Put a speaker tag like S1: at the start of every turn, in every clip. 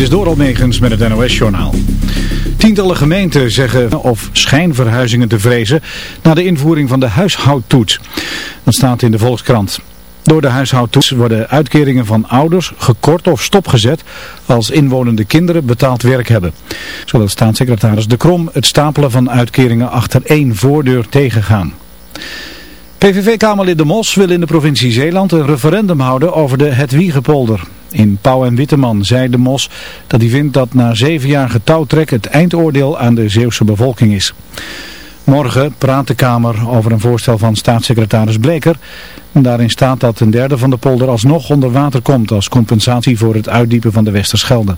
S1: Dit is Doral Megens met het NOS-journaal. Tientallen gemeenten zeggen of schijnverhuizingen te vrezen na de invoering van de huishoudtoets. Dat staat in de Volkskrant. Door de huishoudtoets worden uitkeringen van ouders gekort of stopgezet als inwonende kinderen betaald werk hebben. Zodat staatssecretaris De Krom het stapelen van uitkeringen achter één voordeur tegengaan. PVV-kamerlid De Mos wil in de provincie Zeeland een referendum houden over de Hetwiegepolder. In Pauw en Witteman zei De Mos dat hij vindt dat na zeven jaar getouwtrek het eindoordeel aan de Zeeuwse bevolking is. Morgen praat de Kamer over een voorstel van staatssecretaris Bleker. daarin staat dat een derde van de polder alsnog onder water komt als compensatie voor het uitdiepen van de Westerschelde.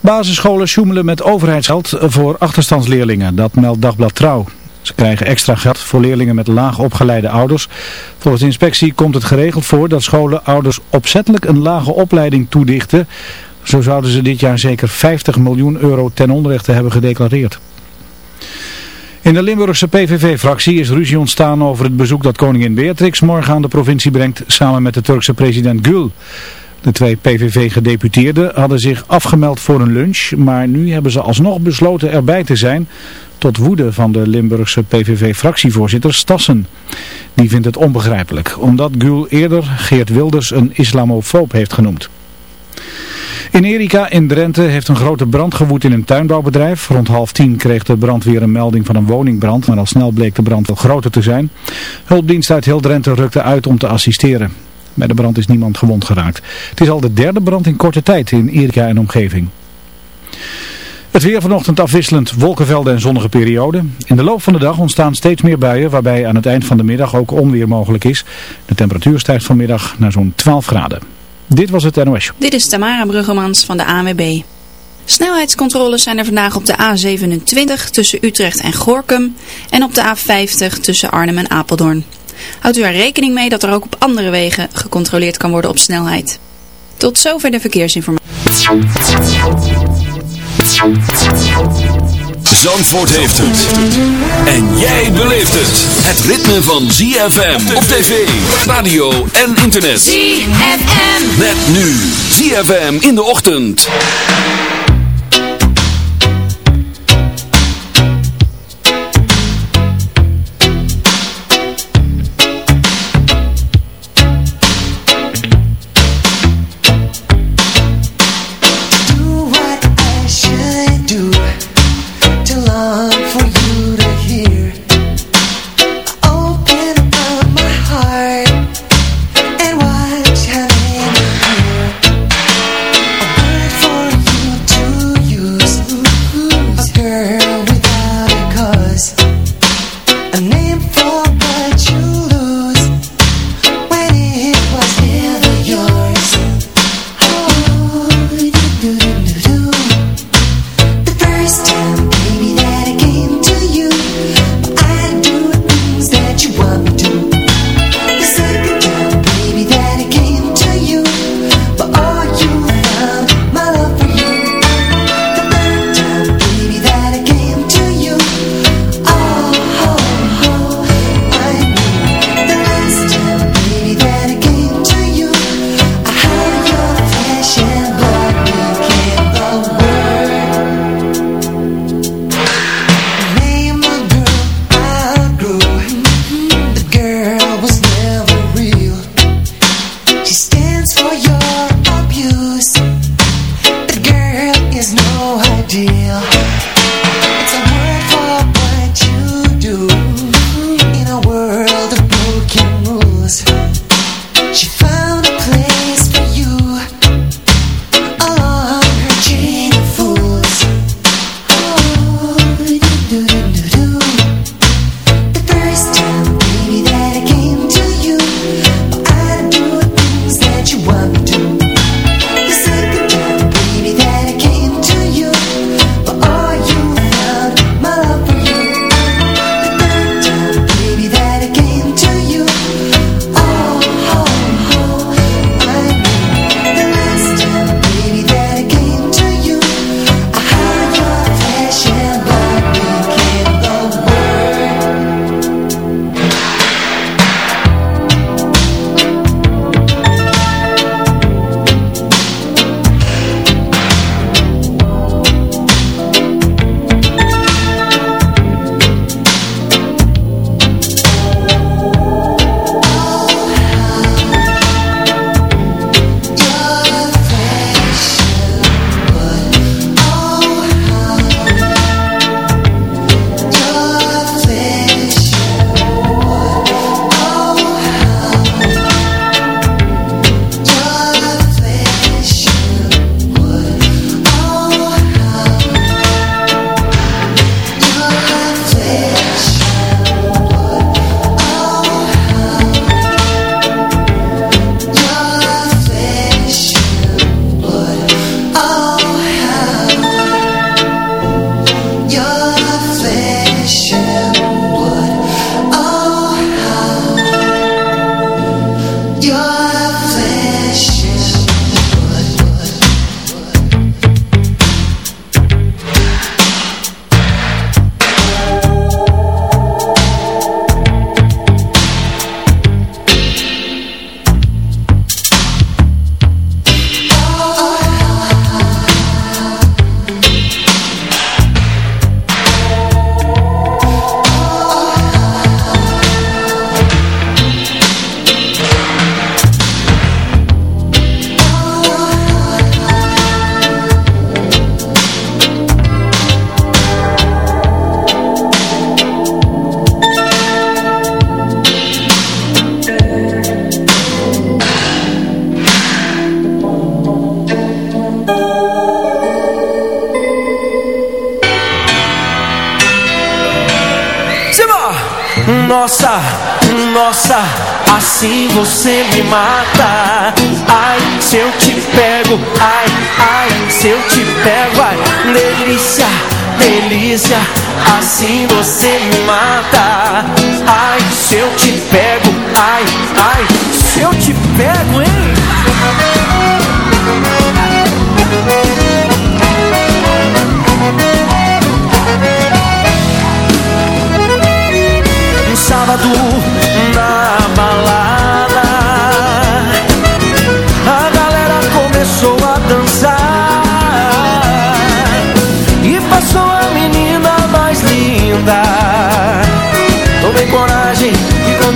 S1: Basisscholen sjoemelen met overheidsgeld voor achterstandsleerlingen, dat meldt Dagblad Trouw. Ze krijgen extra geld voor leerlingen met laag opgeleide ouders. Volgens inspectie komt het geregeld voor dat scholen ouders opzettelijk een lage opleiding toedichten. Zo zouden ze dit jaar zeker 50 miljoen euro ten onrechte hebben gedeclareerd. In de Limburgse PVV-fractie is ruzie ontstaan over het bezoek dat koningin Beatrix morgen aan de provincie brengt samen met de Turkse president Gül. De twee PVV-gedeputeerden hadden zich afgemeld voor een lunch, maar nu hebben ze alsnog besloten erbij te zijn tot woede van de Limburgse PVV-fractievoorzitter Stassen. Die vindt het onbegrijpelijk, omdat Gül eerder Geert Wilders een islamofoob heeft genoemd. In Erika in Drenthe heeft een grote brand gewoed in een tuinbouwbedrijf. Rond half tien kreeg de brandweer een melding van een woningbrand, maar al snel bleek de brand veel groter te zijn. Hulpdienst uit heel Drenthe rukte uit om te assisteren. Bij de brand is niemand gewond geraakt. Het is al de derde brand in korte tijd in Erika en omgeving. Het weer vanochtend afwisselend wolkenvelden en zonnige perioden. In de loop van de dag ontstaan steeds meer buien waarbij aan het eind van de middag ook onweer mogelijk is. De temperatuur stijgt vanmiddag naar zo'n 12 graden. Dit was het NOS.
S2: Dit is Tamara Bruggemans van de ANWB. Snelheidscontroles zijn er vandaag op de A27 tussen Utrecht en Gorkum en op de A50 tussen Arnhem en Apeldoorn. Houdt u er rekening mee dat er ook op andere wegen gecontroleerd kan worden op snelheid. Tot zover de verkeersinformatie.
S3: Zandvoort heeft het. En jij beleeft het. Het ritme van ZFM op tv, radio en internet.
S2: ZFM.
S3: Met nu ZFM in de ochtend.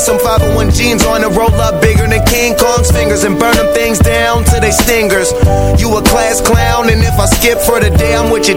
S4: Some
S5: 501 jeans on and roll up bigger than King Kong's fingers and burn them things down to they stingers. You a class clown, and if I skip for the day, I'm with your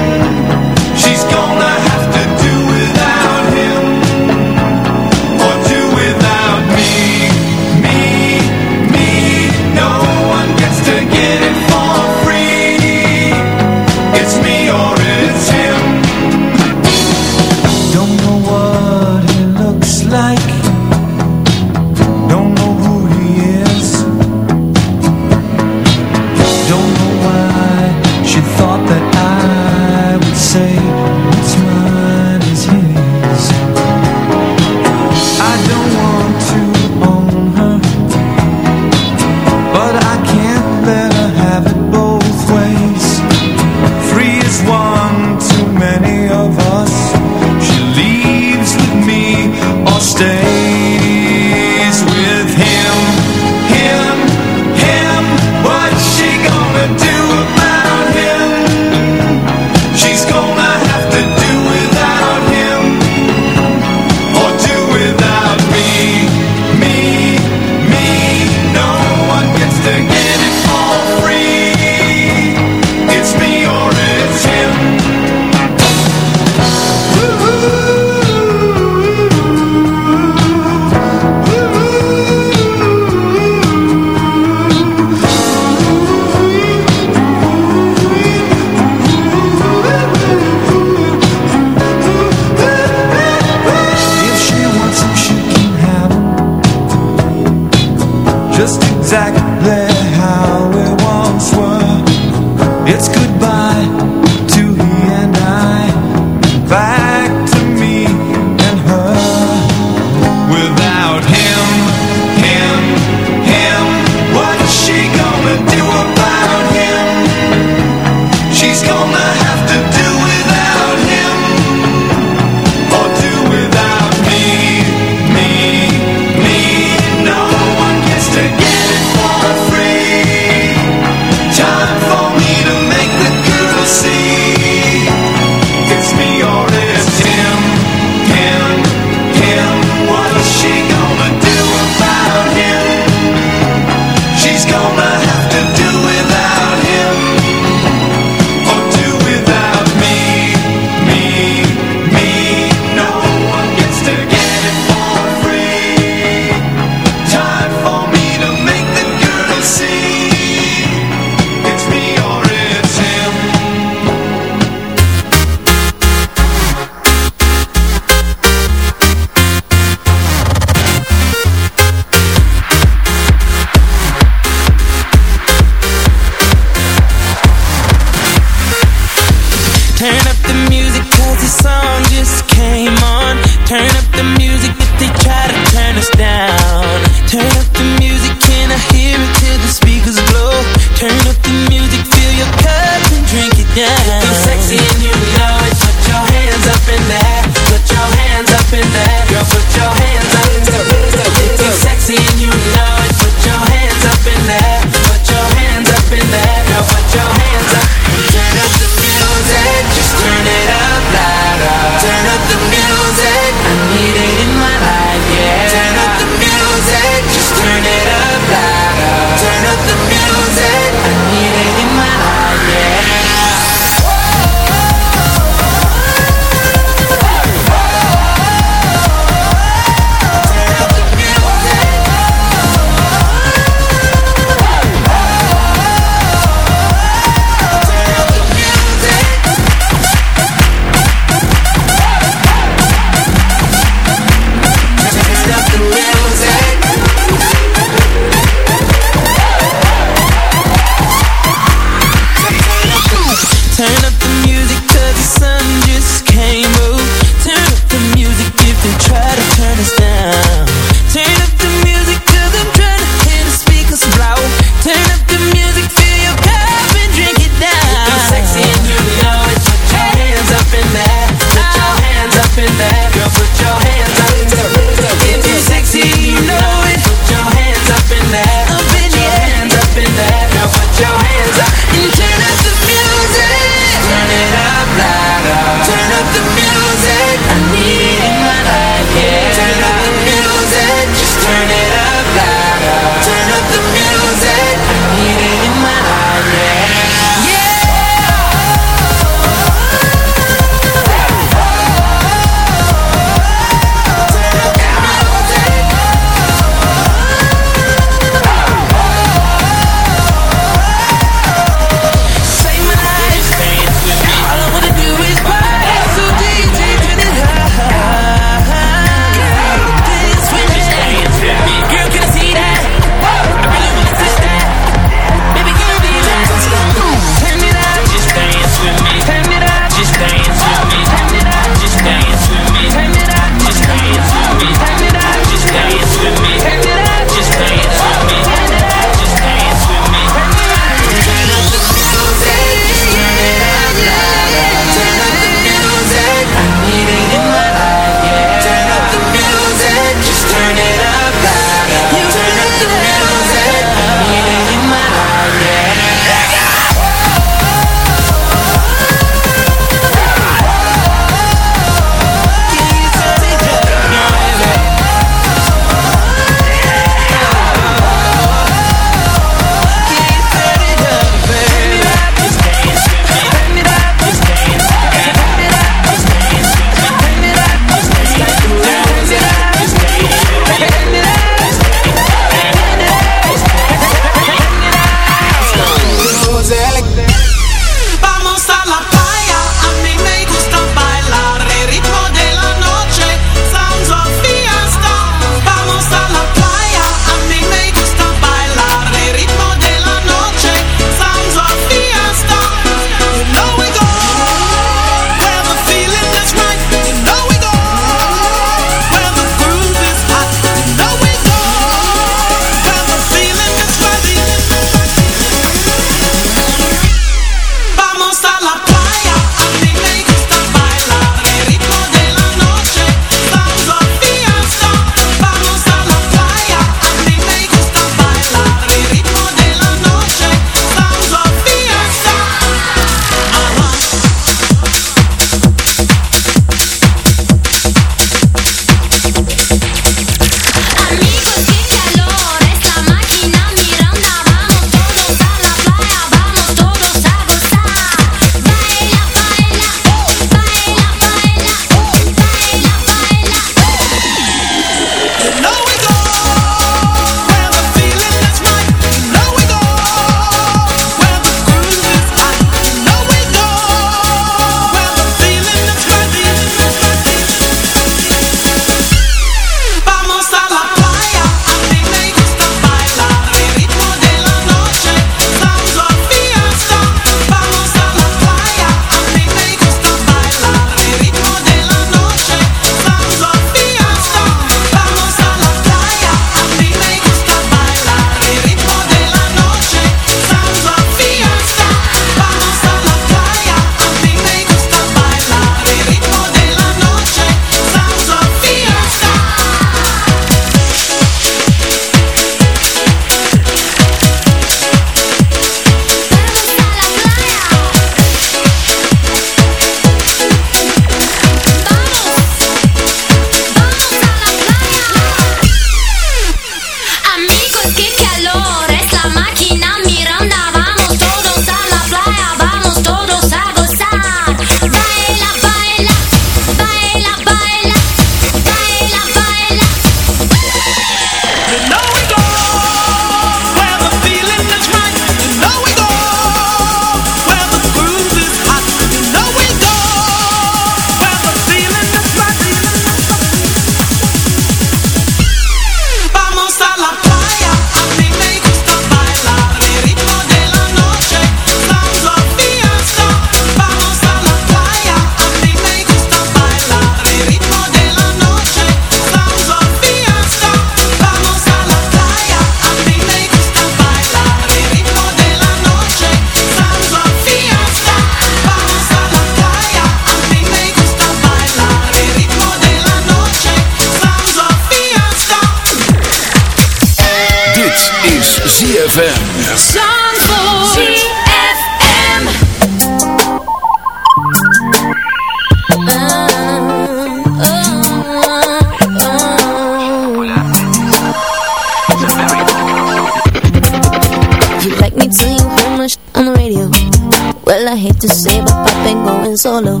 S6: Hate to say, but Pop ain't going solo.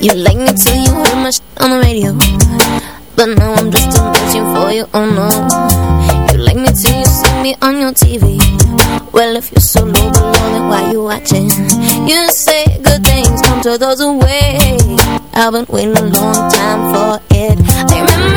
S6: You like me till you hear my on the radio. But now I'm just too bitchy for you, oh no. On TV. Well, if you're so low below, then why you watching? You say good things come to those who wait. I've been waiting a long time for it. I remember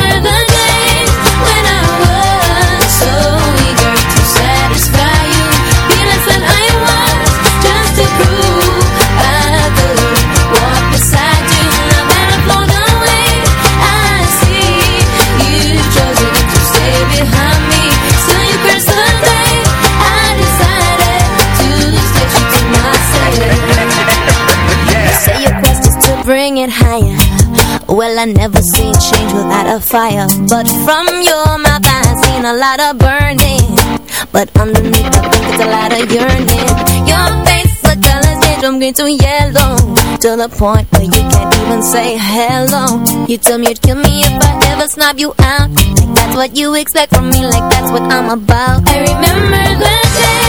S6: I never seen change without a fire. But from your mouth, I seen a lot of burning. But underneath, think it's a lot of yearning. Your face, the colors change from green to yellow. To the point where you can't even say hello. You tell me you'd kill me if I ever snub you out. Like that's what you expect from me, like that's what I'm about. I remember the days